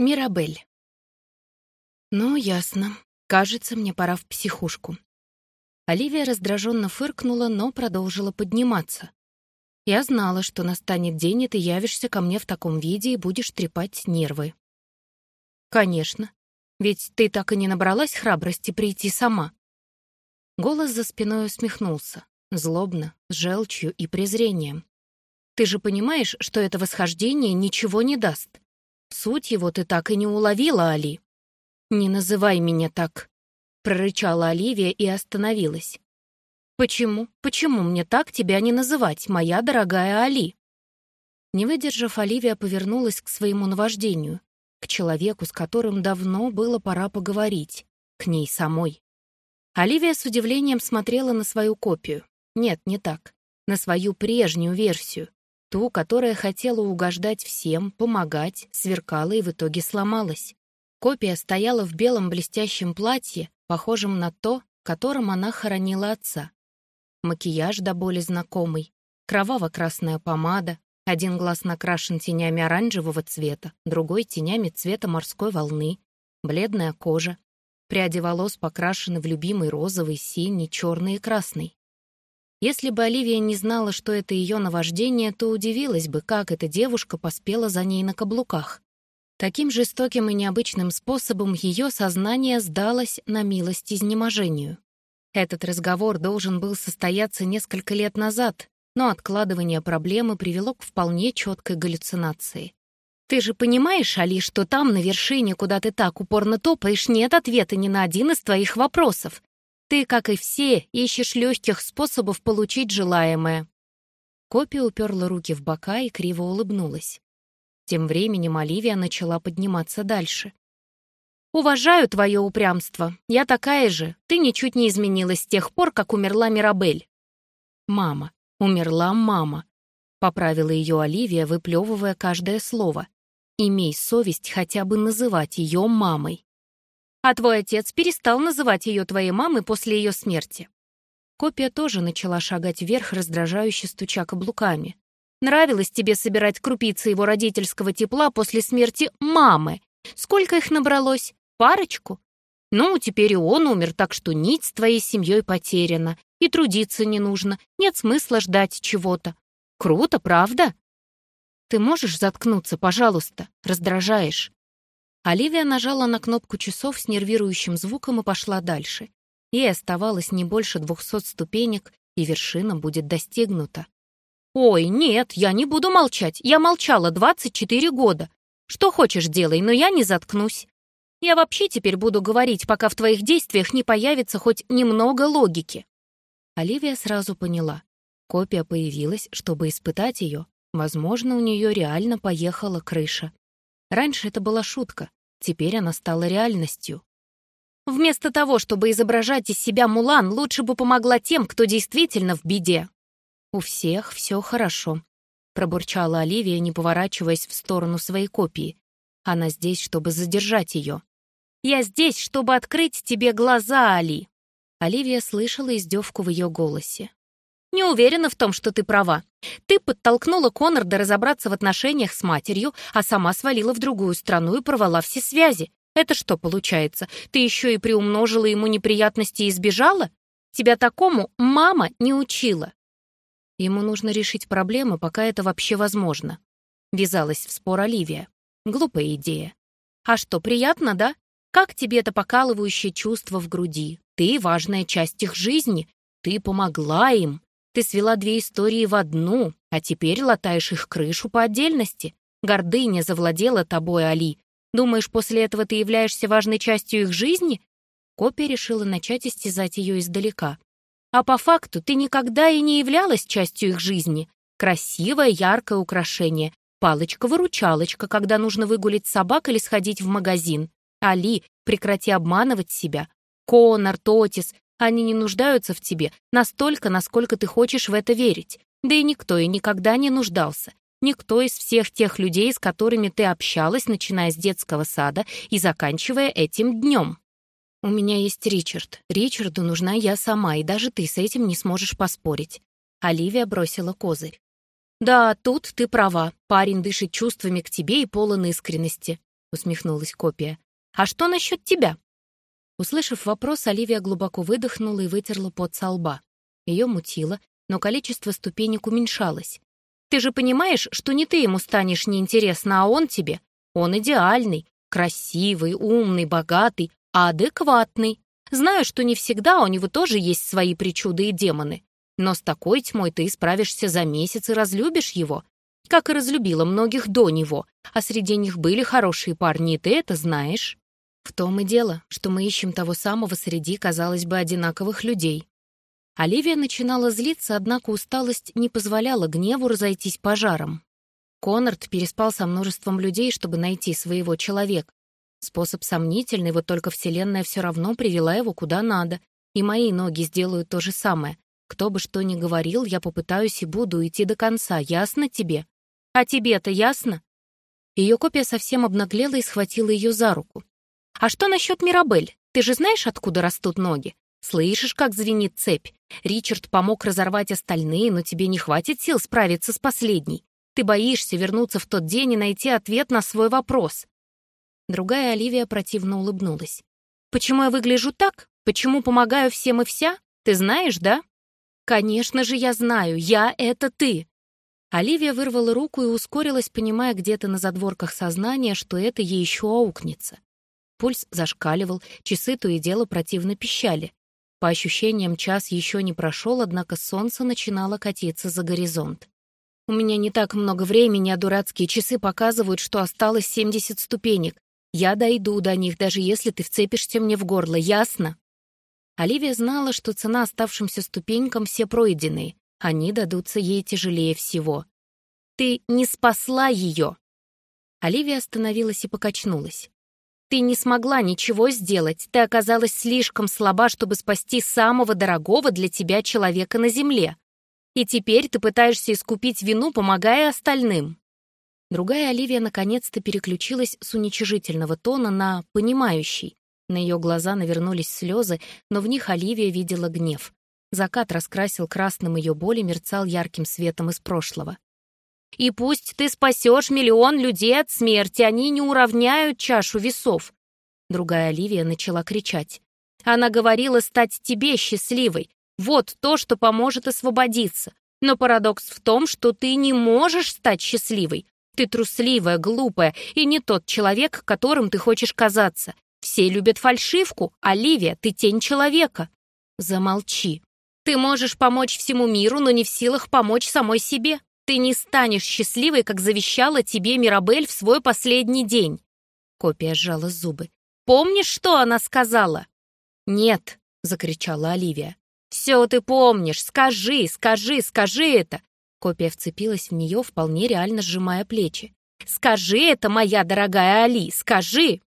Мирабель. Ну, ясно. Кажется, мне пора в психушку. Оливия раздраженно фыркнула, но продолжила подниматься. Я знала, что настанет день, и ты явишься ко мне в таком виде и будешь трепать нервы. Конечно. Ведь ты так и не набралась храбрости прийти сама. Голос за спиной усмехнулся, злобно, с желчью и презрением. Ты же понимаешь, что это восхождение ничего не даст. Суть его ты так и не уловила, Али. «Не называй меня так», — прорычала Оливия и остановилась. «Почему? Почему мне так тебя не называть, моя дорогая Али?» Не выдержав, Оливия повернулась к своему наваждению, к человеку, с которым давно было пора поговорить, к ней самой. Оливия с удивлением смотрела на свою копию. Нет, не так. На свою прежнюю версию. Ту, которая хотела угождать всем, помогать, сверкала и в итоге сломалась. Копия стояла в белом блестящем платье, похожем на то, которым она хоронила отца. Макияж до боли знакомый, кроваво-красная помада, один глаз накрашен тенями оранжевого цвета, другой — тенями цвета морской волны, бледная кожа, пряди волос покрашены в любимый розовый, синий, черный и красный. Если бы Оливия не знала, что это ее наваждение, то удивилась бы, как эта девушка поспела за ней на каблуках. Таким жестоким и необычным способом ее сознание сдалось на милость изнеможению. Этот разговор должен был состояться несколько лет назад, но откладывание проблемы привело к вполне четкой галлюцинации. «Ты же понимаешь, Али, что там, на вершине, куда ты так упорно топаешь, нет ответа ни на один из твоих вопросов. Ты, как и все, ищешь легких способов получить желаемое». Копия уперла руки в бока и криво улыбнулась. Тем временем Оливия начала подниматься дальше. «Уважаю твое упрямство. Я такая же. Ты ничуть не изменилась с тех пор, как умерла Мирабель». «Мама. Умерла мама», — поправила ее Оливия, выплевывая каждое слово. «Имей совесть хотя бы называть ее мамой». А твой отец перестал называть ее твоей мамой после ее смерти. Копия тоже начала шагать вверх, раздражающе стуча каблуками. Нравилось тебе собирать крупицы его родительского тепла после смерти мамы. Сколько их набралось? Парочку? Ну, теперь и он умер, так что нить с твоей семьей потеряна. И трудиться не нужно. Нет смысла ждать чего-то. Круто, правда? Ты можешь заткнуться, пожалуйста? Раздражаешь. Оливия нажала на кнопку часов с нервирующим звуком и пошла дальше. Ей оставалось не больше двухсот ступенек, и вершина будет достигнута. «Ой, нет, я не буду молчать. Я молчала 24 года. Что хочешь делай, но я не заткнусь. Я вообще теперь буду говорить, пока в твоих действиях не появится хоть немного логики». Оливия сразу поняла. Копия появилась, чтобы испытать ее. Возможно, у нее реально поехала крыша. Раньше это была шутка, Теперь она стала реальностью. Вместо того, чтобы изображать из себя Мулан, лучше бы помогла тем, кто действительно в беде. «У всех все хорошо», — пробурчала Оливия, не поворачиваясь в сторону своей копии. Она здесь, чтобы задержать ее. «Я здесь, чтобы открыть тебе глаза, Али!» Оливия слышала издевку в ее голосе. Не уверена в том, что ты права. Ты подтолкнула Конорда разобраться в отношениях с матерью, а сама свалила в другую страну и порвала все связи. Это что получается? Ты еще и приумножила ему неприятности и сбежала? Тебя такому мама не учила. Ему нужно решить проблемы, пока это вообще возможно. Вязалась в спор Оливия. Глупая идея. А что, приятно, да? Как тебе это покалывающее чувство в груди? Ты — важная часть их жизни. Ты помогла им. Ты свела две истории в одну, а теперь латаешь их крышу по отдельности. Гордыня завладела тобой, Али. Думаешь, после этого ты являешься важной частью их жизни?» Копия решила начать истязать ее издалека. «А по факту ты никогда и не являлась частью их жизни. Красивое, яркое украшение. Палочка-выручалочка, когда нужно выгулить собак или сходить в магазин. Али, прекрати обманывать себя. Конор, Тотис, они не нуждаются в тебе настолько, насколько ты хочешь в это верить. Да и никто и никогда не нуждался. Никто из всех тех людей, с которыми ты общалась, начиная с детского сада и заканчивая этим днем. У меня есть Ричард. Ричарду нужна я сама, и даже ты с этим не сможешь поспорить. Оливия бросила козырь. Да, тут ты права. Парень дышит чувствами к тебе и полон искренности. — усмехнулась копия. «А что насчет тебя?» Услышав вопрос, Оливия глубоко выдохнула и вытерла пот со лба. Ее мутило, но количество ступенек уменьшалось. «Ты же понимаешь, что не ты ему станешь неинтересно, а он тебе? Он идеальный, красивый, умный, богатый, а адекватный. Знаю, что не всегда у него тоже есть свои причуды и демоны. Но с такой тьмой ты справишься за месяц и разлюбишь его, как и разлюбила многих до него, а среди них были хорошие парни, и ты это знаешь. В том и дело, что мы ищем того самого среди, казалось бы, одинаковых людей. Оливия начинала злиться, однако усталость не позволяла гневу разойтись пожаром. Конрад переспал со множеством людей, чтобы найти своего человека. Способ сомнительный, вот только Вселенная все равно привела его куда надо, и мои ноги сделают то же самое. Кто бы что ни говорил, я попытаюсь и буду идти до конца, ясно тебе? А тебе-то ясно?» Ее копия совсем обнаглела и схватила ее за руку. «А что насчет Мирабель? Ты же знаешь, откуда растут ноги? Слышишь, как звенит цепь? Ричард помог разорвать остальные, но тебе не хватит сил справиться с последней. Ты боишься вернуться в тот день и найти ответ на свой вопрос». Другая Оливия противно улыбнулась. «Почему я выгляжу так? Почему помогаю всем и вся? Ты знаешь, да?» «Конечно же я знаю, я — это ты!» Оливия вырвала руку и ускорилась, понимая где-то на задворках сознания, что это ей еще аукнется. Пульс зашкаливал, часы то и дело противно пищали. По ощущениям, час еще не прошел, однако солнце начинало катиться за горизонт. «У меня не так много времени, а дурацкие часы показывают, что осталось 70 ступенек. Я дойду до них, даже если ты вцепишься мне в горло, ясно?» Оливия знала, что цена оставшимся ступенькам все пройденные, они дадутся ей тяжелее всего. «Ты не спасла ее!» Оливия остановилась и покачнулась. «Ты не смогла ничего сделать. Ты оказалась слишком слаба, чтобы спасти самого дорогого для тебя человека на земле. И теперь ты пытаешься искупить вину, помогая остальным». Другая Оливия наконец-то переключилась с уничижительного тона на «понимающий». На ее глаза навернулись слезы, но в них Оливия видела гнев. Закат раскрасил красным ее боль мерцал ярким светом из прошлого. «И пусть ты спасешь миллион людей от смерти, они не уравняют чашу весов!» Другая Оливия начала кричать. «Она говорила стать тебе счастливой. Вот то, что поможет освободиться. Но парадокс в том, что ты не можешь стать счастливой. Ты трусливая, глупая и не тот человек, которым ты хочешь казаться. Все любят фальшивку. Оливия, ты тень человека. Замолчи. Ты можешь помочь всему миру, но не в силах помочь самой себе. Ты не станешь счастливой, как завещала тебе Мирабель в свой последний день. Копия сжала зубы. Помнишь, что она сказала? Нет, закричала Оливия. Все ты помнишь, скажи, скажи, скажи это. Копия вцепилась в нее, вполне реально сжимая плечи. «Скажи это, моя дорогая Али, скажи!»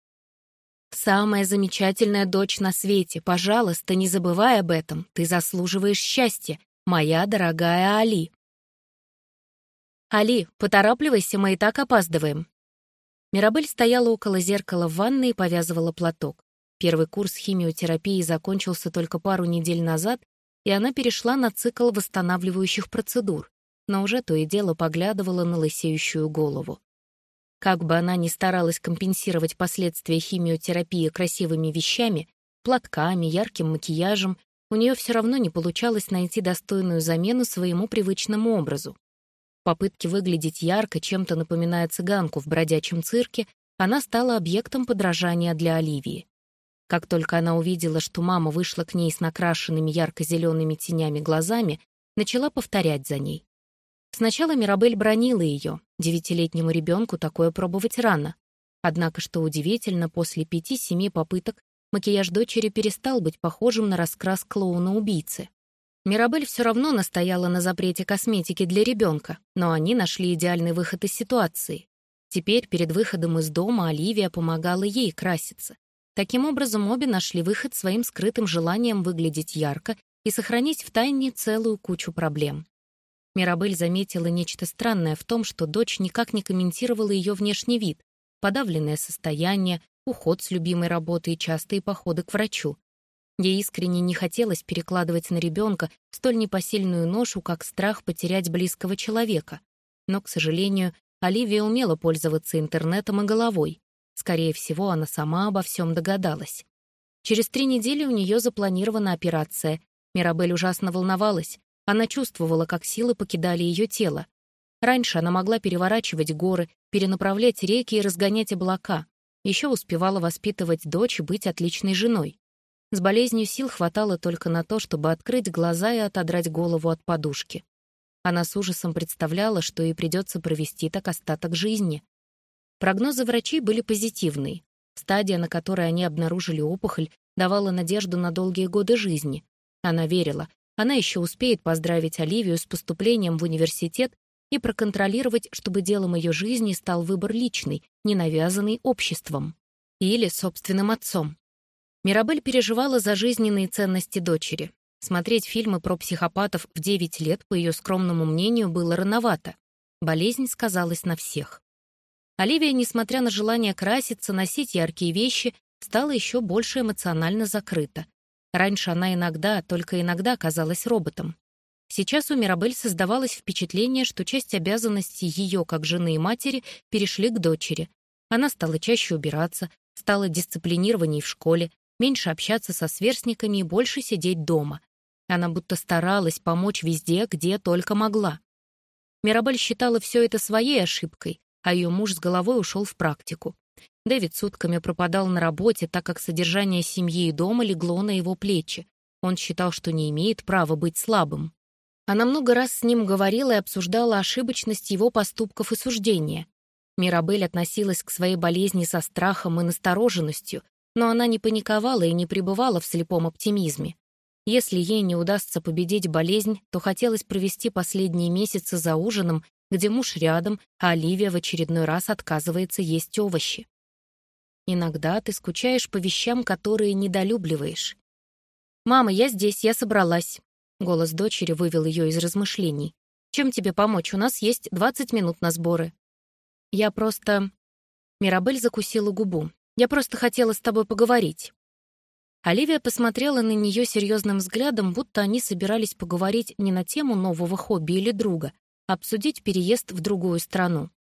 Самая замечательная дочь на свете, пожалуйста, не забывай об этом. Ты заслуживаешь счастья, моя дорогая Али. Али, поторапливайся, мы и так опаздываем. Мирабель стояла около зеркала в ванной и повязывала платок. Первый курс химиотерапии закончился только пару недель назад, и она перешла на цикл восстанавливающих процедур, но уже то и дело поглядывала на лысеющую голову. Как бы она ни старалась компенсировать последствия химиотерапии красивыми вещами, платками, ярким макияжем, у нее все равно не получалось найти достойную замену своему привычному образу. Попытке выглядеть ярко, чем-то напоминая цыганку в бродячем цирке, она стала объектом подражания для Оливии. Как только она увидела, что мама вышла к ней с накрашенными ярко-зелеными тенями глазами, начала повторять за ней. Сначала Мирабель бронила ее, девятилетнему ребенку такое пробовать рано. Однако, что удивительно, после пяти-семи попыток макияж дочери перестал быть похожим на раскрас клоуна-убийцы. Мирабель все равно настояла на запрете косметики для ребенка, но они нашли идеальный выход из ситуации. Теперь, перед выходом из дома, Оливия помогала ей краситься. Таким образом, обе нашли выход своим скрытым желанием выглядеть ярко и сохранить в тайне целую кучу проблем. Мирабель заметила нечто странное в том, что дочь никак не комментировала ее внешний вид, подавленное состояние, уход с любимой работой и частые походы к врачу. Ей искренне не хотелось перекладывать на ребенка столь непосильную ношу, как страх потерять близкого человека. Но, к сожалению, Оливия умела пользоваться интернетом и головой. Скорее всего, она сама обо всем догадалась. Через три недели у нее запланирована операция. Мирабель ужасно волновалась. Она чувствовала, как силы покидали ее тело. Раньше она могла переворачивать горы, перенаправлять реки и разгонять облака. Еще успевала воспитывать дочь и быть отличной женой. С болезнью сил хватало только на то, чтобы открыть глаза и отодрать голову от подушки. Она с ужасом представляла, что ей придется провести так остаток жизни. Прогнозы врачей были позитивные. Стадия, на которой они обнаружили опухоль, давала надежду на долгие годы жизни. Она верила, она еще успеет поздравить Оливию с поступлением в университет и проконтролировать, чтобы делом ее жизни стал выбор личный, не навязанный обществом. Или собственным отцом. Мирабель переживала за жизненные ценности дочери. Смотреть фильмы про психопатов в 9 лет, по ее скромному мнению, было рановато. Болезнь сказалась на всех. Оливия, несмотря на желание краситься, носить яркие вещи, стала еще больше эмоционально закрыта. Раньше она иногда, только иногда казалась роботом. Сейчас у Мирабель создавалось впечатление, что часть обязанностей ее, как жены и матери, перешли к дочери. Она стала чаще убираться, стала дисциплинированней в школе, меньше общаться со сверстниками и больше сидеть дома. Она будто старалась помочь везде, где только могла. Мирабель считала все это своей ошибкой, а ее муж с головой ушел в практику. Дэвид сутками пропадал на работе, так как содержание семьи и дома легло на его плечи. Он считал, что не имеет права быть слабым. Она много раз с ним говорила и обсуждала ошибочность его поступков и суждения. Мирабель относилась к своей болезни со страхом и настороженностью, но она не паниковала и не пребывала в слепом оптимизме. Если ей не удастся победить болезнь, то хотелось провести последние месяцы за ужином, где муж рядом, а Оливия в очередной раз отказывается есть овощи. Иногда ты скучаешь по вещам, которые недолюбливаешь. «Мама, я здесь, я собралась». Голос дочери вывел ее из размышлений. «Чем тебе помочь? У нас есть 20 минут на сборы». «Я просто...» Мирабель закусила губу. Я просто хотела с тобой поговорить». Оливия посмотрела на нее серьезным взглядом, будто они собирались поговорить не на тему нового хобби или друга, а обсудить переезд в другую страну.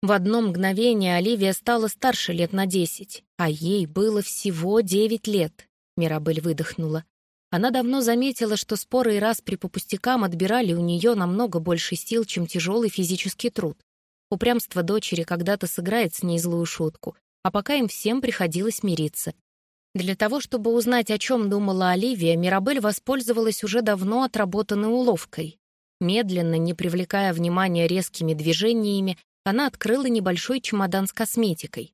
В одно мгновение Оливия стала старше лет на десять, а ей было всего девять лет. Мирабель выдохнула. Она давно заметила, что споры и распри по пустякам отбирали у нее намного больше сил, чем тяжелый физический труд. Упрямство дочери когда-то сыграет с ней злую шутку, а пока им всем приходилось мириться. Для того, чтобы узнать, о чем думала Оливия, Мирабель воспользовалась уже давно отработанной уловкой. Медленно, не привлекая внимания резкими движениями, она открыла небольшой чемодан с косметикой.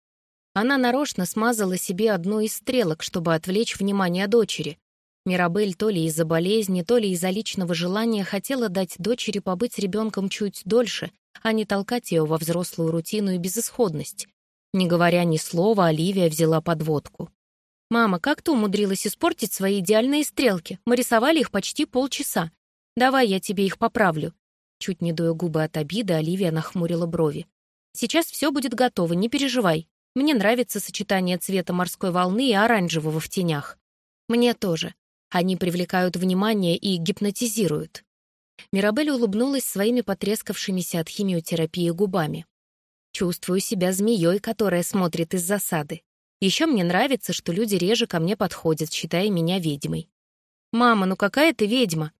Она нарочно смазала себе одну из стрелок, чтобы отвлечь внимание дочери. Мирабель то ли из-за болезни, то ли из-за личного желания хотела дать дочери побыть ребенком чуть дольше, а не толкать ее во взрослую рутину и безысходность. Не говоря ни слова, Оливия взяла подводку. «Мама, как ты умудрилась испортить свои идеальные стрелки? Мы рисовали их почти полчаса. Давай я тебе их поправлю». Чуть не дуя губы от обиды, Оливия нахмурила брови. «Сейчас все будет готово, не переживай. Мне нравится сочетание цвета морской волны и оранжевого в тенях. Мне тоже. Они привлекают внимание и гипнотизируют». Мирабель улыбнулась своими потрескавшимися от химиотерапии губами. Чувствую себя змеей, которая смотрит из засады. Еще мне нравится, что люди реже ко мне подходят, считая меня ведьмой. «Мама, ну какая ты ведьма?»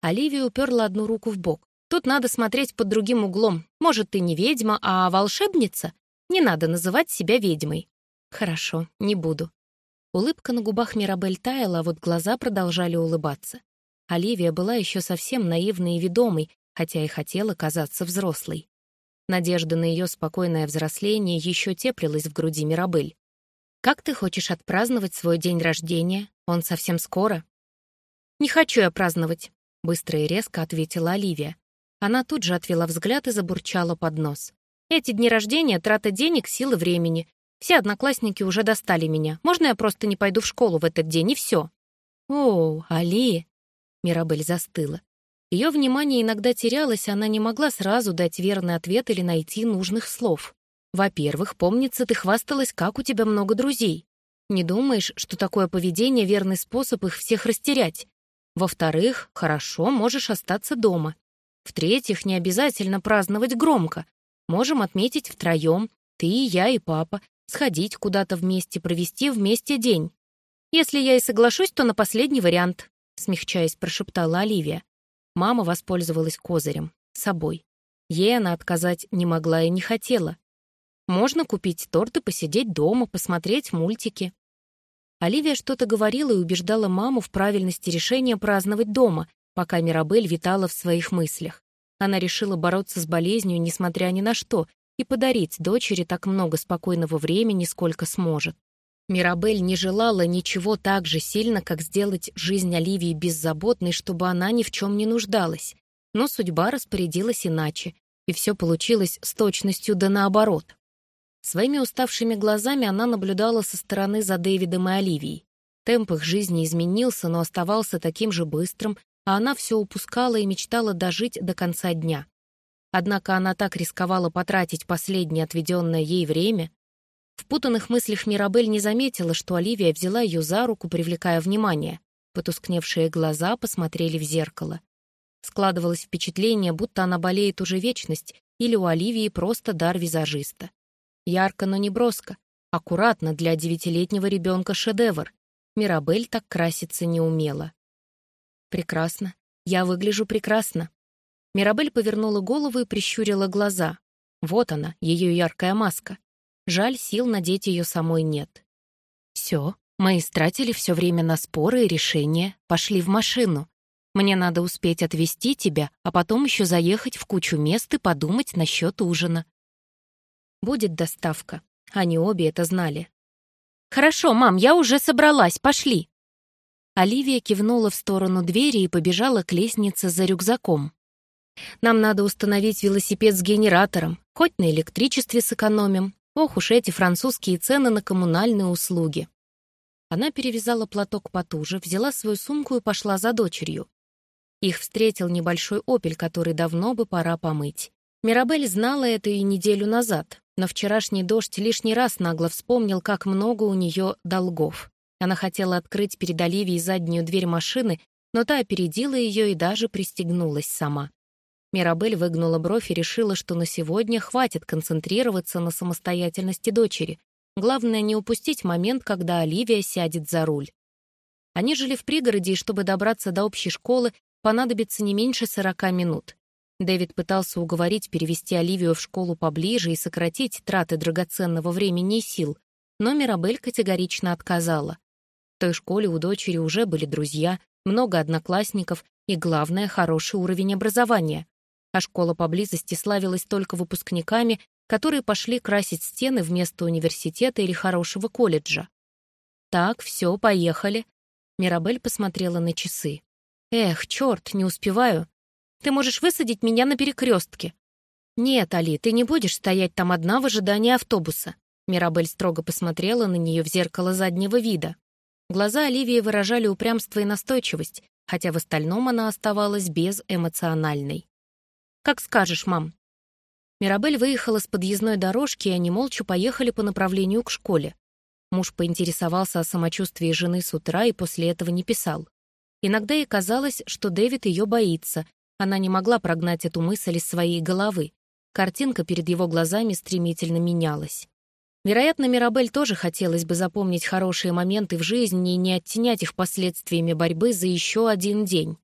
Оливия уперла одну руку в бок. «Тут надо смотреть под другим углом. Может, ты не ведьма, а волшебница? Не надо называть себя ведьмой». «Хорошо, не буду». Улыбка на губах Мирабель таяла, а вот глаза продолжали улыбаться. Оливия была еще совсем наивной и ведомой, хотя и хотела казаться взрослой. Надежда на ее спокойное взросление еще теплилась в груди Мирабель. «Как ты хочешь отпраздновать свой день рождения? Он совсем скоро». «Не хочу я праздновать», — быстро и резко ответила Оливия. Она тут же отвела взгляд и забурчала под нос. «Эти дни рождения — трата денег, силы, времени. Все одноклассники уже достали меня. Можно я просто не пойду в школу в этот день, и все?» «О, Али!» Мирабель застыла. Ее внимание иногда терялось, она не могла сразу дать верный ответ или найти нужных слов. Во-первых, помнится, ты хвасталась, как у тебя много друзей. Не думаешь, что такое поведение — верный способ их всех растерять? Во-вторых, хорошо, можешь остаться дома. В-третьих, не обязательно праздновать громко. Можем отметить втроем, ты, я и папа. сходить куда-то вместе, провести вместе день. Если я и соглашусь, то на последний вариант, смягчаясь, прошептала Оливия. Мама воспользовалась козырем, собой. Ей она отказать не могла и не хотела. Можно купить торт и посидеть дома, посмотреть мультики. Оливия что-то говорила и убеждала маму в правильности решения праздновать дома, пока Мирабель витала в своих мыслях. Она решила бороться с болезнью, несмотря ни на что, и подарить дочери так много спокойного времени, сколько сможет. Мирабель не желала ничего так же сильно, как сделать жизнь Оливии беззаботной, чтобы она ни в чем не нуждалась. Но судьба распорядилась иначе, и все получилось с точностью да наоборот. Своими уставшими глазами она наблюдала со стороны за Дэвидом и Оливией. Темп их жизни изменился, но оставался таким же быстрым, а она все упускала и мечтала дожить до конца дня. Однако она так рисковала потратить последнее отведенное ей время. В путанных мыслях Мирабель не заметила, что Оливия взяла ее за руку, привлекая внимание. Потускневшие глаза посмотрели в зеркало. Складывалось впечатление, будто она болеет уже вечность, или у Оливии просто дар визажиста. Ярко, но не броско. Аккуратно для девятилетнего ребенка шедевр. Мирабель так краситься не умела. «Прекрасно. Я выгляжу прекрасно». Мирабель повернула голову и прищурила глаза. Вот она, ее яркая маска. Жаль, сил надеть ее самой нет. Все, мы истратили все время на споры и решения, пошли в машину. Мне надо успеть отвезти тебя, а потом еще заехать в кучу мест и подумать насчет ужина. Будет доставка. Они обе это знали. «Хорошо, мам, я уже собралась, пошли!» Оливия кивнула в сторону двери и побежала к лестнице за рюкзаком. «Нам надо установить велосипед с генератором, хоть на электричестве сэкономим. Ох уж эти французские цены на коммунальные услуги!» Она перевязала платок потуже, взяла свою сумку и пошла за дочерью. Их встретил небольшой «Опель», который давно бы пора помыть. Мирабель знала это и неделю назад, но вчерашний дождь лишний раз нагло вспомнил, как много у нее долгов. Она хотела открыть перед Оливией заднюю дверь машины, но та опередила ее и даже пристегнулась сама. Мирабель выгнула бровь и решила, что на сегодня хватит концентрироваться на самостоятельности дочери. Главное, не упустить момент, когда Оливия сядет за руль. Они жили в пригороде, и чтобы добраться до общей школы, понадобится не меньше 40 минут. Дэвид пытался уговорить перевести Оливию в школу поближе и сократить траты драгоценного времени и сил, но Мирабель категорично отказала. В той школе у дочери уже были друзья, много одноклассников и, главное, хороший уровень образования. А школа поблизости славилась только выпускниками, которые пошли красить стены вместо университета или хорошего колледжа. «Так, все, поехали». Мирабель посмотрела на часы. «Эх, черт, не успеваю. Ты можешь высадить меня на перекрестке». «Нет, Али, ты не будешь стоять там одна в ожидании автобуса». Мирабель строго посмотрела на нее в зеркало заднего вида. Глаза Оливии выражали упрямство и настойчивость, хотя в остальном она оставалась безэмоциональной. «Как скажешь, мам». Мирабель выехала с подъездной дорожки, и они молча поехали по направлению к школе. Муж поинтересовался о самочувствии жены с утра и после этого не писал. Иногда ей казалось, что Дэвид ее боится, она не могла прогнать эту мысль из своей головы. Картинка перед его глазами стремительно менялась. Вероятно, Мирабель тоже хотелось бы запомнить хорошие моменты в жизни и не оттенять их последствиями борьбы за еще один день.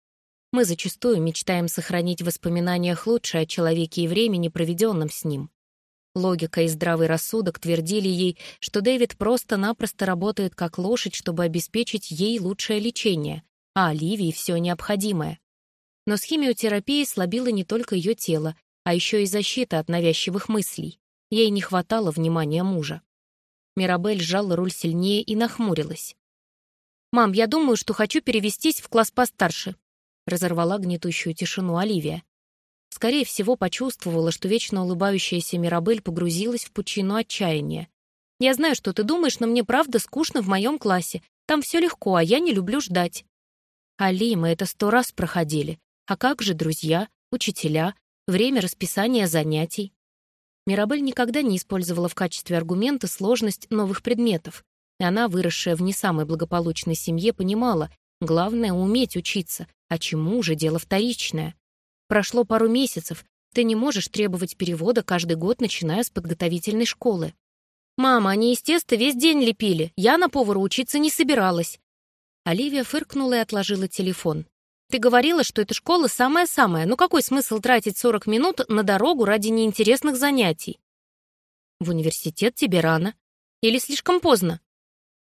Мы зачастую мечтаем сохранить в воспоминаниях лучшее о человеке и времени, проведенном с ним. Логика и здравый рассудок твердили ей, что Дэвид просто-напросто работает как лошадь, чтобы обеспечить ей лучшее лечение, а Оливии все необходимое. Но с химиотерапией слабило не только ее тело, а еще и защита от навязчивых мыслей. Ей не хватало внимания мужа. Мирабель сжала руль сильнее и нахмурилась. «Мам, я думаю, что хочу перевестись в класс постарше», разорвала гнетущую тишину Оливия. Скорее всего, почувствовала, что вечно улыбающаяся Мирабель погрузилась в пучину отчаяния. «Я знаю, что ты думаешь, но мне правда скучно в моем классе. Там все легко, а я не люблю ждать». «Али, мы это сто раз проходили. А как же друзья, учителя, время расписания занятий? Мирабель никогда не использовала в качестве аргумента сложность новых предметов. Она, выросшая в не самой благополучной семье, понимала, главное — уметь учиться, а чему уже дело вторичное. Прошло пару месяцев, ты не можешь требовать перевода каждый год, начиная с подготовительной школы. «Мама, они из теста весь день лепили. Я на повара учиться не собиралась». Оливия фыркнула и отложила телефон. «Ты говорила, что эта школа самая-самая. Ну какой смысл тратить 40 минут на дорогу ради неинтересных занятий?» «В университет тебе рано. Или слишком поздно?»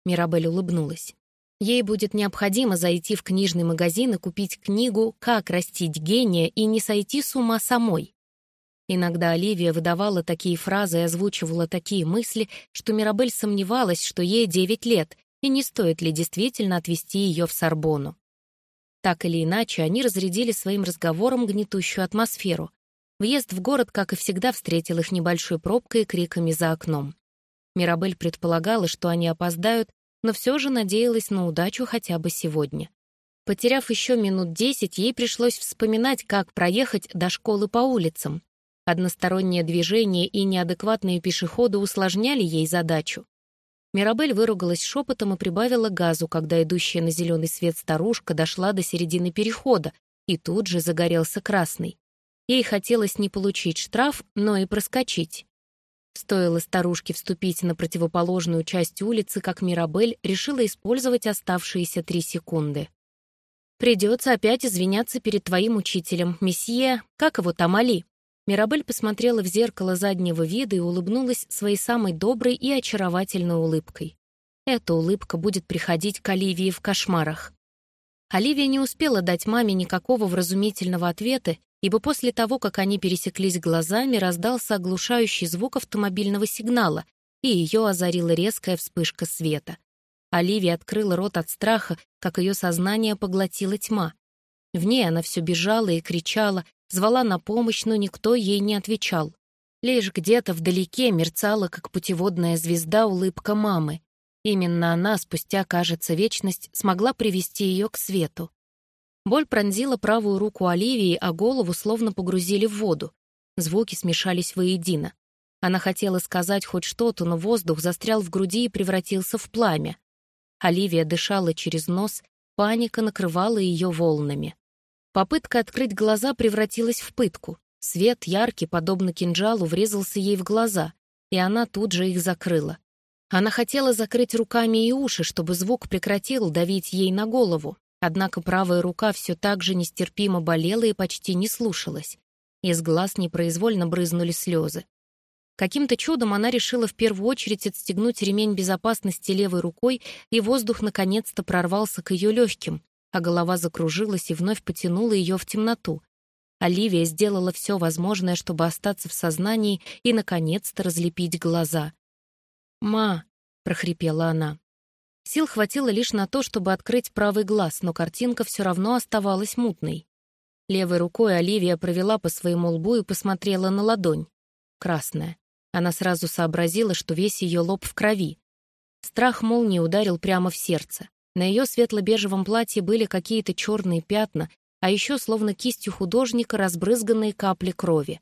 Мирабель улыбнулась. Ей будет необходимо зайти в книжный магазин и купить книгу «Как растить гения и не сойти с ума самой». Иногда Оливия выдавала такие фразы и озвучивала такие мысли, что Мирабель сомневалась, что ей 9 лет, и не стоит ли действительно отвезти ее в Сорбону. Так или иначе, они разрядили своим разговором гнетущую атмосферу. Въезд в город, как и всегда, встретил их небольшой пробкой и криками за окном. Мирабель предполагала, что они опоздают, но все же надеялась на удачу хотя бы сегодня. Потеряв еще минут десять, ей пришлось вспоминать, как проехать до школы по улицам. Одностороннее движение и неадекватные пешеходы усложняли ей задачу. Мирабель выругалась шепотом и прибавила газу, когда идущая на зеленый свет старушка дошла до середины перехода, и тут же загорелся красный. Ей хотелось не получить штраф, но и проскочить. Стоило старушке вступить на противоположную часть улицы, как Мирабель решила использовать оставшиеся три секунды. «Придется опять извиняться перед твоим учителем, месье, как его там, Али?» Мирабель посмотрела в зеркало заднего вида и улыбнулась своей самой доброй и очаровательной улыбкой. Эта улыбка будет приходить к Оливии в кошмарах. Оливия не успела дать маме никакого вразумительного ответа, ибо после того, как они пересеклись глазами, раздался оглушающий звук автомобильного сигнала, и ее озарила резкая вспышка света. Оливия открыла рот от страха, как ее сознание поглотила тьма. В ней она все бежала и кричала, звала на помощь, но никто ей не отвечал. Лишь где-то вдалеке мерцала, как путеводная звезда, улыбка мамы. Именно она, спустя, кажется, вечность, смогла привести ее к свету. Боль пронзила правую руку Оливии, а голову словно погрузили в воду. Звуки смешались воедино. Она хотела сказать хоть что-то, но воздух застрял в груди и превратился в пламя. Оливия дышала через нос, паника накрывала ее волнами. Попытка открыть глаза превратилась в пытку. Свет, яркий, подобно кинжалу, врезался ей в глаза, и она тут же их закрыла. Она хотела закрыть руками и уши, чтобы звук прекратил давить ей на голову, однако правая рука все так же нестерпимо болела и почти не слушалась. Из глаз непроизвольно брызнули слезы. Каким-то чудом она решила в первую очередь отстегнуть ремень безопасности левой рукой, и воздух наконец-то прорвался к ее легким, а голова закружилась и вновь потянула ее в темноту. Оливия сделала все возможное, чтобы остаться в сознании и, наконец-то, разлепить глаза. «Ма!» — прохрипела она. Сил хватило лишь на то, чтобы открыть правый глаз, но картинка все равно оставалась мутной. Левой рукой Оливия провела по своему лбу и посмотрела на ладонь. Красная. Она сразу сообразила, что весь ее лоб в крови. Страх молнии ударил прямо в сердце. На ее светло-бежевом платье были какие-то черные пятна, а еще словно кистью художника разбрызганные капли крови.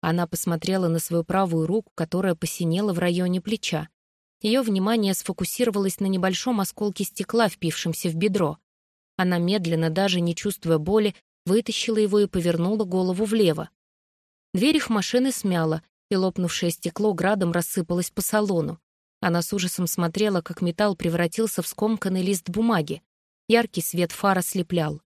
Она посмотрела на свою правую руку, которая посинела в районе плеча. Ее внимание сфокусировалось на небольшом осколке стекла, впившемся в бедро. Она медленно, даже не чувствуя боли, вытащила его и повернула голову влево. Дверь их машины смяла, и лопнувшее стекло градом рассыпалось по салону. Она с ужасом смотрела, как металл превратился в скомканный лист бумаги. Яркий свет фара слеплял.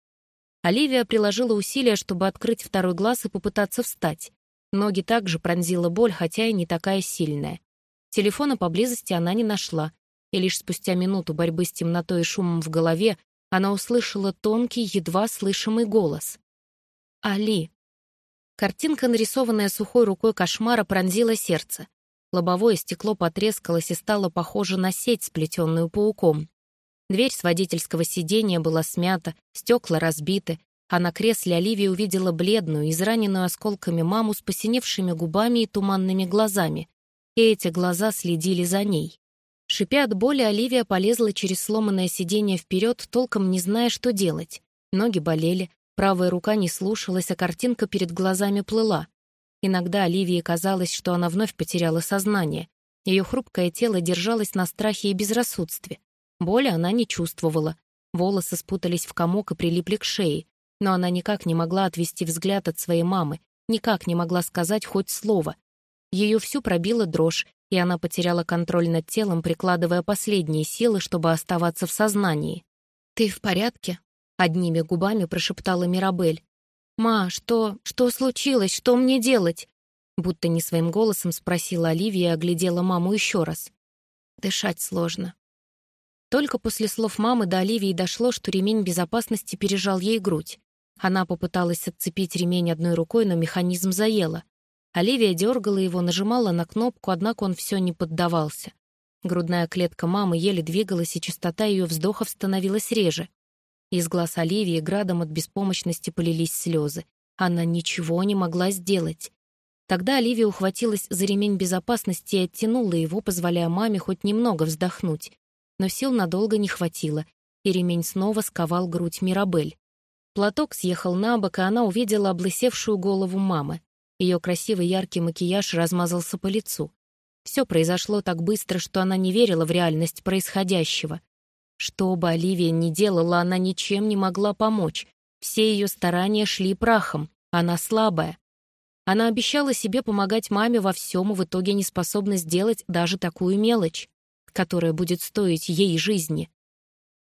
Оливия приложила усилия, чтобы открыть второй глаз и попытаться встать. Ноги также пронзила боль, хотя и не такая сильная. Телефона поблизости она не нашла, и лишь спустя минуту борьбы с темнотой и шумом в голове она услышала тонкий, едва слышимый голос. «Али». Картинка, нарисованная сухой рукой кошмара, пронзила сердце. Лобовое стекло потрескалось и стало похоже на сеть, сплетенную пауком. Дверь с водительского сиденья была смята, стекла разбиты, а на кресле Оливия увидела бледную, израненную осколками маму с посиневшими губами и туманными глазами. Эти глаза следили за ней. Шипя от боли, Оливия полезла через сломанное сиденье вперед, толком не зная, что делать. Ноги болели, правая рука не слушалась, а картинка перед глазами плыла. Иногда Оливии казалось, что она вновь потеряла сознание. Ее хрупкое тело держалось на страхе и безрассудстве. Боли она не чувствовала. Волосы спутались в комок и прилипли к шее, но она никак не могла отвести взгляд от своей мамы, никак не могла сказать хоть слово. Ее всю пробила дрожь, и она потеряла контроль над телом, прикладывая последние силы, чтобы оставаться в сознании. «Ты в порядке?» — одними губами прошептала Мирабель. «Ма, что... что случилось? Что мне делать?» Будто не своим голосом спросила Оливия и оглядела маму еще раз. Дышать сложно. Только после слов мамы до Оливии дошло, что ремень безопасности пережал ей грудь. Она попыталась отцепить ремень одной рукой, но механизм заело. Оливия дергала его, нажимала на кнопку, однако он все не поддавался. Грудная клетка мамы еле двигалась, и частота ее вздохов становилась реже. Из глаз Оливии градом от беспомощности полились слезы. Она ничего не могла сделать. Тогда Оливия ухватилась за ремень безопасности и оттянула его, позволяя маме хоть немного вздохнуть. Но сил надолго не хватило, и ремень снова сковал грудь Мирабель. Платок съехал на бок, и она увидела облысевшую голову мамы. Ее красивый яркий макияж размазался по лицу. Все произошло так быстро, что она не верила в реальность происходящего. Что бы Оливия ни делала, она ничем не могла помочь. Все ее старания шли прахом. Она слабая. Она обещала себе помогать маме во всем и в итоге не способна сделать даже такую мелочь, которая будет стоить ей жизни.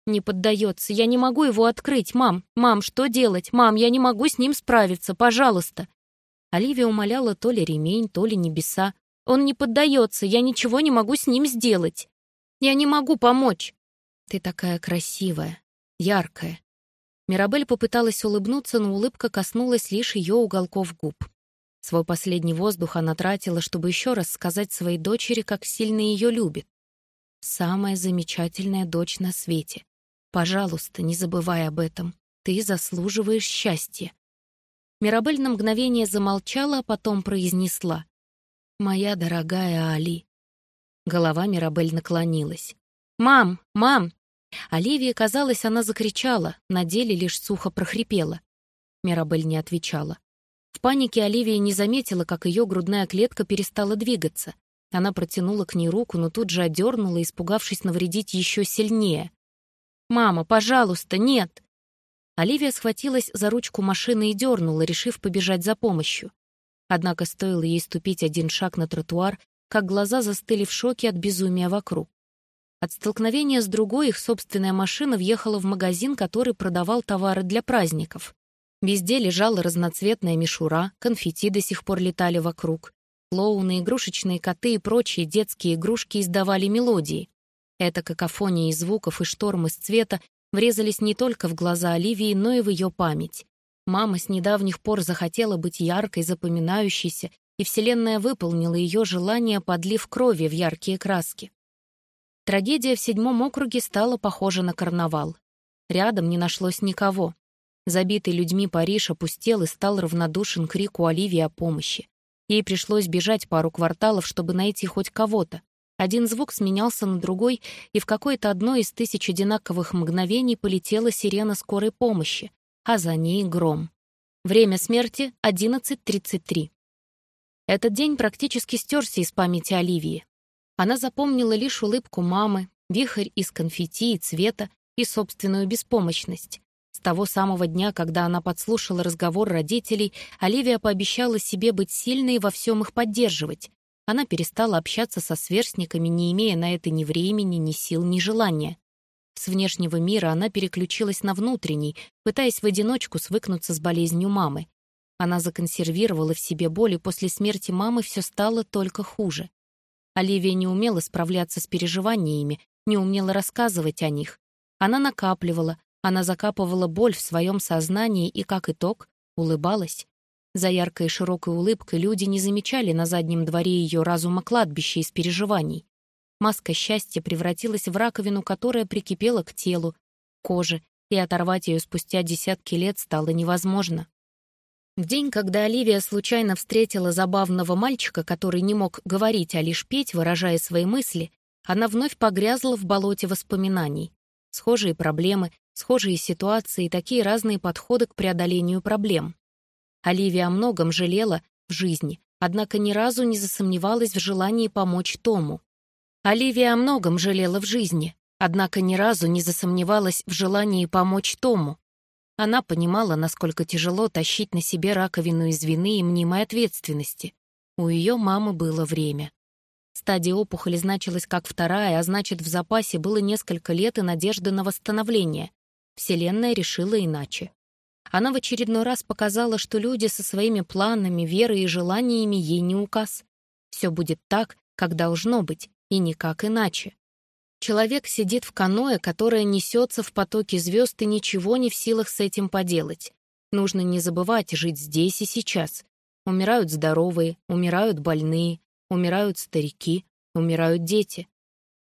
Не поддается. Я не могу его открыть, мам. Мам, что делать? Мам, я не могу с ним справиться. Пожалуйста. Оливия умоляла то ли ремень, то ли небеса. «Он не поддается, я ничего не могу с ним сделать. Я не могу помочь». «Ты такая красивая, яркая». Мирабель попыталась улыбнуться, но улыбка коснулась лишь ее уголков губ. Свой последний воздух она тратила, чтобы еще раз сказать своей дочери, как сильно ее любит. «Самая замечательная дочь на свете. Пожалуйста, не забывай об этом. Ты заслуживаешь счастья». Мирабель на мгновение замолчала, а потом произнесла. «Моя дорогая Али». Голова Мирабель наклонилась. «Мам! Мам!» Оливии, казалось, она закричала, на деле лишь сухо прохрипела. Мирабель не отвечала. В панике Оливия не заметила, как ее грудная клетка перестала двигаться. Она протянула к ней руку, но тут же одернула, испугавшись навредить еще сильнее. «Мама, пожалуйста, нет!» Оливия схватилась за ручку машины и дернула, решив побежать за помощью. Однако стоило ей ступить один шаг на тротуар, как глаза застыли в шоке от безумия вокруг. От столкновения с другой их собственная машина въехала в магазин, который продавал товары для праздников. Везде лежала разноцветная мишура, конфетти до сих пор летали вокруг. Клоуны, игрушечные коты и прочие детские игрушки издавали мелодии. Эта какофония из звуков и шторм из цвета врезались не только в глаза Оливии, но и в ее память. Мама с недавних пор захотела быть яркой, запоминающейся, и Вселенная выполнила ее желание, подлив крови в яркие краски. Трагедия в седьмом округе стала похожа на карнавал. Рядом не нашлось никого. Забитый людьми Париж опустел и стал равнодушен крику Оливии о помощи. Ей пришлось бежать пару кварталов, чтобы найти хоть кого-то. Один звук сменялся на другой, и в какое-то одно из тысяч одинаковых мгновений полетела сирена скорой помощи, а за ней гром. Время смерти — 11.33. Этот день практически стерся из памяти Оливии. Она запомнила лишь улыбку мамы, вихрь из конфетти и цвета и собственную беспомощность. С того самого дня, когда она подслушала разговор родителей, Оливия пообещала себе быть сильной и во всем их поддерживать, она перестала общаться со сверстниками, не имея на это ни времени, ни сил, ни желания. С внешнего мира она переключилась на внутренний, пытаясь в одиночку свыкнуться с болезнью мамы. Она законсервировала в себе боль, и после смерти мамы все стало только хуже. Оливия не умела справляться с переживаниями, не умела рассказывать о них. Она накапливала, она закапывала боль в своем сознании и, как итог, улыбалась. За яркой широкой улыбкой люди не замечали на заднем дворе ее разума кладбище из переживаний. Маска счастья превратилась в раковину, которая прикипела к телу, коже, и оторвать ее спустя десятки лет стало невозможно. В день, когда Оливия случайно встретила забавного мальчика, который не мог говорить, а лишь петь, выражая свои мысли, она вновь погрязла в болоте воспоминаний. Схожие проблемы, схожие ситуации и такие разные подходы к преодолению проблем. Оливия о многом жалела в жизни, однако ни разу не засомневалась в желании помочь Тому. Оливия о многом жалела в жизни, однако ни разу не засомневалась в желании помочь Тому. Она понимала, насколько тяжело тащить на себе раковину из вины и мнимой ответственности. У ее мамы было время. С стадии опухоли значилась как вторая, а значит, в запасе было несколько лет и надежды на восстановление. Вселенная решила иначе. Она в очередной раз показала, что люди со своими планами, верой и желаниями ей не указ. Все будет так, как должно быть, и никак иначе. Человек сидит в каное, которое несется в потоке звезд и ничего не в силах с этим поделать. Нужно не забывать жить здесь и сейчас. Умирают здоровые, умирают больные, умирают старики, умирают дети.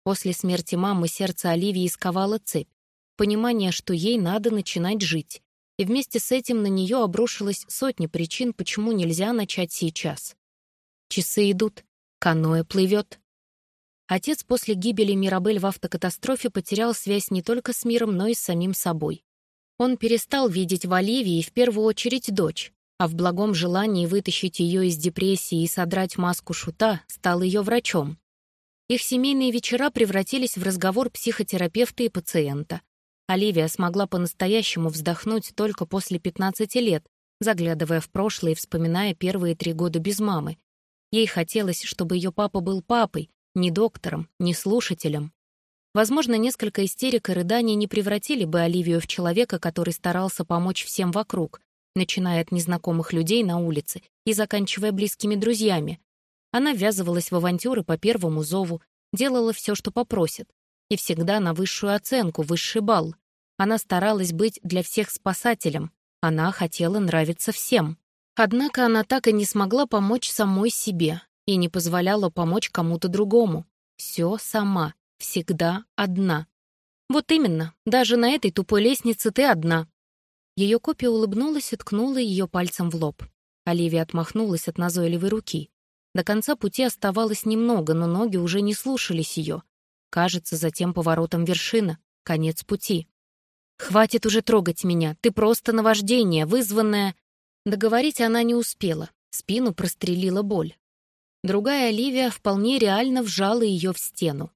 После смерти мамы сердце Оливии сковало цепь. Понимание, что ей надо начинать жить. И вместе с этим на нее обрушилось сотни причин, почему нельзя начать сейчас. Часы идут, каноэ плывет. Отец после гибели Мирабель в автокатастрофе потерял связь не только с миром, но и с самим собой. Он перестал видеть в Оливии в первую очередь дочь, а в благом желании вытащить ее из депрессии и содрать маску шута стал ее врачом. Их семейные вечера превратились в разговор психотерапевта и пациента. Оливия смогла по-настоящему вздохнуть только после 15 лет, заглядывая в прошлое и вспоминая первые три года без мамы. Ей хотелось, чтобы ее папа был папой, не доктором, не слушателем. Возможно, несколько истерик и рыданий не превратили бы Оливию в человека, который старался помочь всем вокруг, начиная от незнакомых людей на улице и заканчивая близкими друзьями. Она ввязывалась в авантюры по первому зову, делала все, что попросит. И всегда на высшую оценку, высший балл. Она старалась быть для всех спасателем. Она хотела нравиться всем. Однако она так и не смогла помочь самой себе и не позволяла помочь кому-то другому. Все сама, всегда одна. Вот именно, даже на этой тупой лестнице ты одна. Ее копия улыбнулась и ткнула ее пальцем в лоб. Оливия отмахнулась от назойливой руки. До конца пути оставалось немного, но ноги уже не слушались ее. Кажется, за тем поворотом вершина, конец пути. «Хватит уже трогать меня, ты просто наваждение, вызванное...» Договорить она не успела, спину прострелила боль. Другая Оливия вполне реально вжала ее в стену.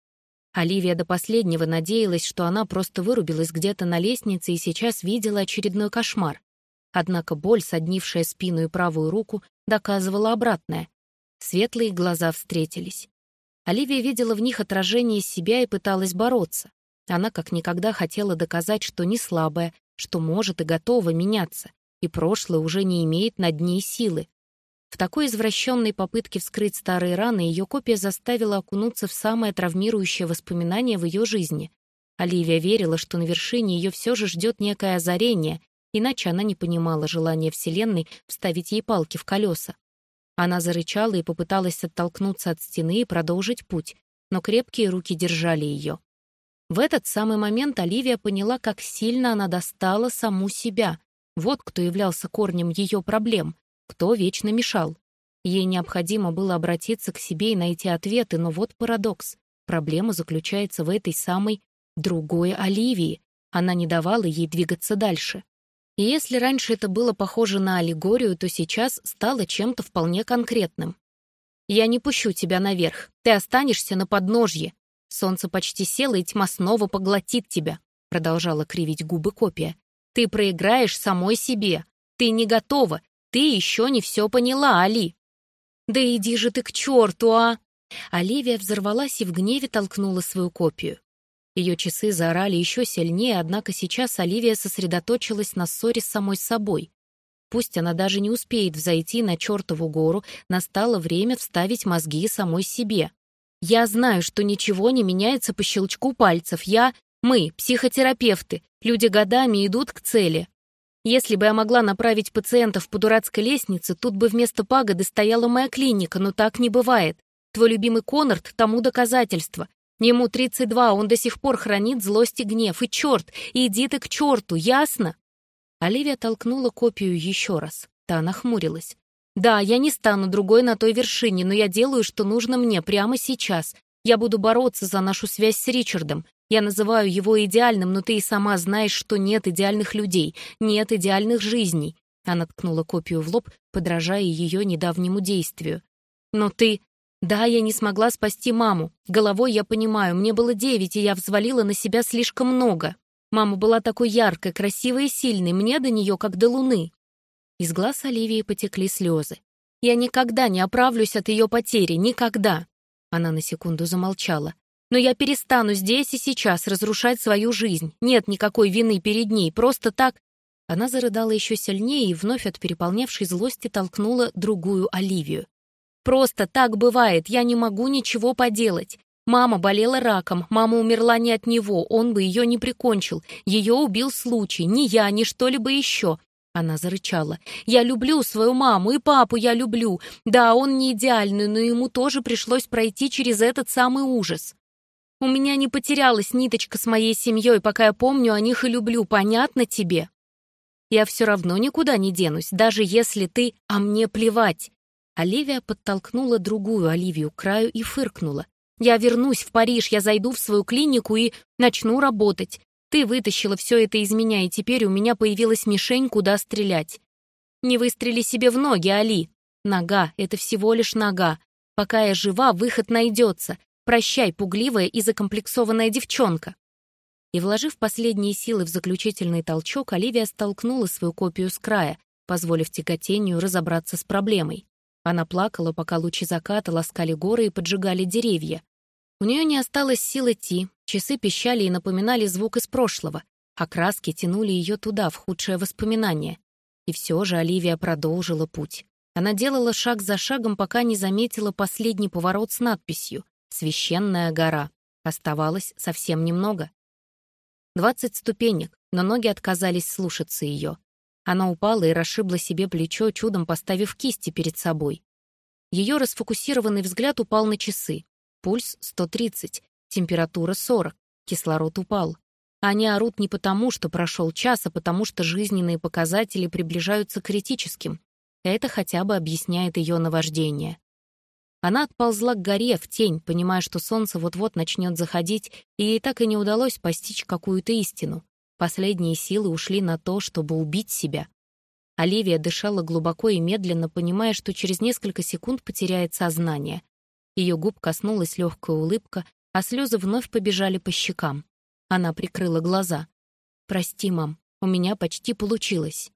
Оливия до последнего надеялась, что она просто вырубилась где-то на лестнице и сейчас видела очередной кошмар. Однако боль, соднившая спину и правую руку, доказывала обратное. Светлые глаза встретились. Оливия видела в них отражение себя и пыталась бороться. Она как никогда хотела доказать, что не слабая, что может и готова меняться, и прошлое уже не имеет над ней силы. В такой извращенной попытке вскрыть старые раны ее копия заставила окунуться в самое травмирующее воспоминание в ее жизни. Оливия верила, что на вершине ее все же ждет некое озарение, иначе она не понимала желания Вселенной вставить ей палки в колеса. Она зарычала и попыталась оттолкнуться от стены и продолжить путь, но крепкие руки держали ее. В этот самый момент Оливия поняла, как сильно она достала саму себя. Вот кто являлся корнем ее проблем — кто вечно мешал? Ей необходимо было обратиться к себе и найти ответы, но вот парадокс. Проблема заключается в этой самой другой Оливии. Она не давала ей двигаться дальше. И если раньше это было похоже на аллегорию, то сейчас стало чем-то вполне конкретным. «Я не пущу тебя наверх. Ты останешься на подножье. Солнце почти село, и тьма снова поглотит тебя», продолжала кривить губы копия. «Ты проиграешь самой себе. Ты не готова. Ты еще не все поняла, Али!» «Да иди же ты к черту, а!» Оливия взорвалась и в гневе толкнула свою копию. Ее часы заорали еще сильнее, однако сейчас Оливия сосредоточилась на ссоре с самой собой. Пусть она даже не успеет взойти на чертову гору, настало время вставить мозги самой себе. «Я знаю, что ничего не меняется по щелчку пальцев. Я... Мы, психотерапевты, люди годами идут к цели. Если бы я могла направить пациентов по дурацкой лестнице, тут бы вместо пагоды стояла моя клиника, но так не бывает. Твой любимый Коннорд тому доказательство. Ему 32, он до сих пор хранит злость и гнев. И черт, иди ты к черту, ясно?» Оливия толкнула копию еще раз. Та нахмурилась. «Да, я не стану другой на той вершине, но я делаю, что нужно мне прямо сейчас. Я буду бороться за нашу связь с Ричардом. Я называю его идеальным, но ты и сама знаешь, что нет идеальных людей, нет идеальных жизней». Она ткнула копию в лоб, подражая ее недавнему действию. «Но ты...» «Да, я не смогла спасти маму. Головой я понимаю, мне было девять, и я взвалила на себя слишком много. Мама была такой яркой, красивой и сильной, мне до нее как до луны». Из глаз Оливии потекли слезы. «Я никогда не оправлюсь от ее потери, никогда. Она на секунду замолчала. «Но я перестану здесь и сейчас разрушать свою жизнь. Нет никакой вины перед ней, просто так...» Она зарыдала еще сильнее и вновь от переполнявшей злости толкнула другую Оливию. «Просто так бывает, я не могу ничего поделать. Мама болела раком, мама умерла не от него, он бы ее не прикончил. Ее убил случай, не я, ни что-либо еще. Она зарычала. «Я люблю свою маму и папу я люблю. Да, он не идеальный, но ему тоже пришлось пройти через этот самый ужас. У меня не потерялась ниточка с моей семьей, пока я помню о них и люблю. Понятно тебе? Я все равно никуда не денусь, даже если ты... А мне плевать». Оливия подтолкнула другую Оливию к краю и фыркнула. «Я вернусь в Париж, я зайду в свою клинику и начну работать. Ты вытащила все это из меня, и теперь у меня появилась мишень, куда стрелять. Не выстрели себе в ноги, Али. Нога — это всего лишь нога. Пока я жива, выход найдется. Прощай, пугливая и закомплексованная девчонка. И, вложив последние силы в заключительный толчок, Оливия столкнула свою копию с края, позволив тяготению разобраться с проблемой. Она плакала, пока лучи заката ласкали горы и поджигали деревья. У нее не осталось сил идти, часы пищали и напоминали звук из прошлого, а краски тянули ее туда, в худшее воспоминание. И все же Оливия продолжила путь. Она делала шаг за шагом, пока не заметила последний поворот с надписью «Священная гора». Оставалось совсем немного. Двадцать ступенек, но ноги отказались слушаться ее. Она упала и расшибла себе плечо, чудом поставив кисти перед собой. Ее расфокусированный взгляд упал на часы. Пульс 130, температура 40, кислород упал. Они орут не потому, что прошел час, а потому что жизненные показатели приближаются к критическим. Это хотя бы объясняет ее наваждение. Она отползла к горе в тень, понимая, что солнце вот-вот начнет заходить, и ей так и не удалось постичь какую-то истину. Последние силы ушли на то, чтобы убить себя. Оливия дышала глубоко и медленно, понимая, что через несколько секунд потеряет сознание. Ее губ коснулась легкая улыбка, а слезы вновь побежали по щекам. Она прикрыла глаза. «Прости, мам, у меня почти получилось».